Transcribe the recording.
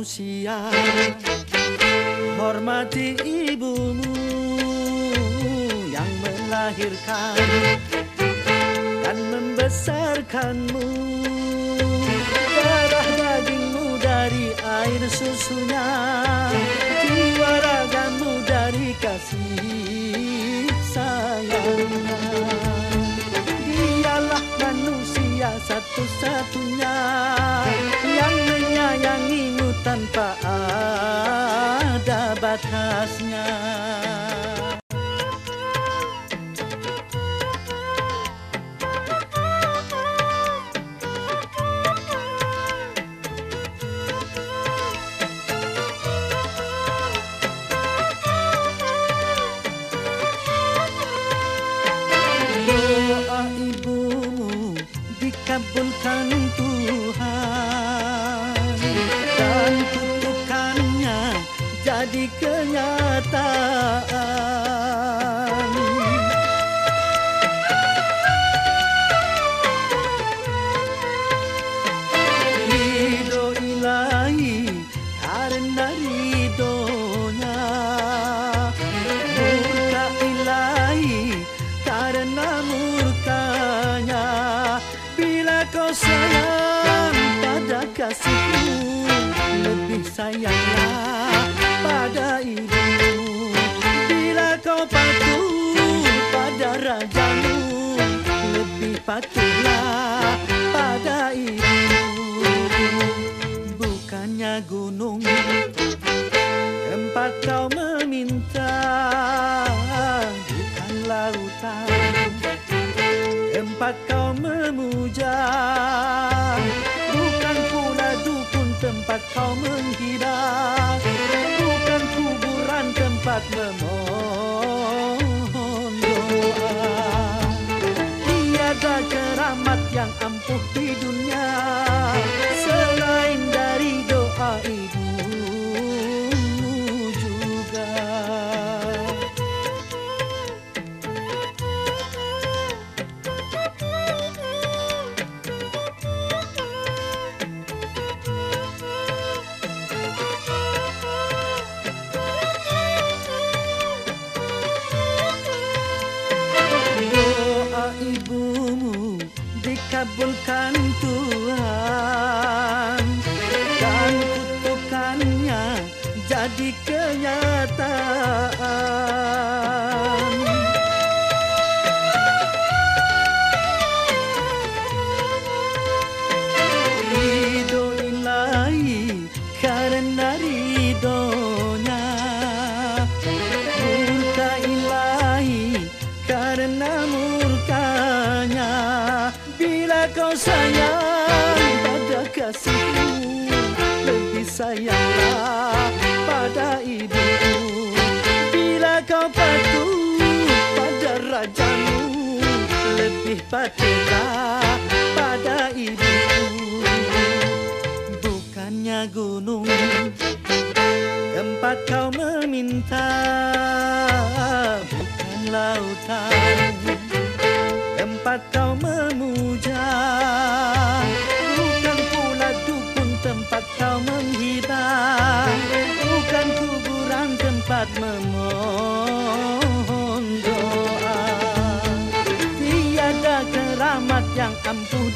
manusia Hormati ibumu yang melahirkan membesarkanmu Darah dagingmu dari air susunya Jiwa ragamu dari kasih sayangnya. Dialah manusia satu-satunya Yang menyayangimu tanpa ada batasnya dikabulkan Tuhan. Dan kutukannya jadi kenyataan sayanglah pada ibumu. Bila kau patuh pada rajamu Lebih patuhlah pada ibumu. Bukannya gunung tempat kau meminta Bukan lautan tempat kau memuja kau menghidap Bukan kuburan tempat memohon doa. Tiada keramat yang ampuh di dunia ibumu dikabulkan Tuhan. Dan kutukannya jadi kenyataan sayang pada kasihmu Lebih sayanglah pada ibumu Bila kau patuh pada rajamu Lebih patuhlah pada ibumu Bukannya gunung tempat kau meminta Bukan lautan tempat kau memuja memohon doa. Tiada keramat yang ampuh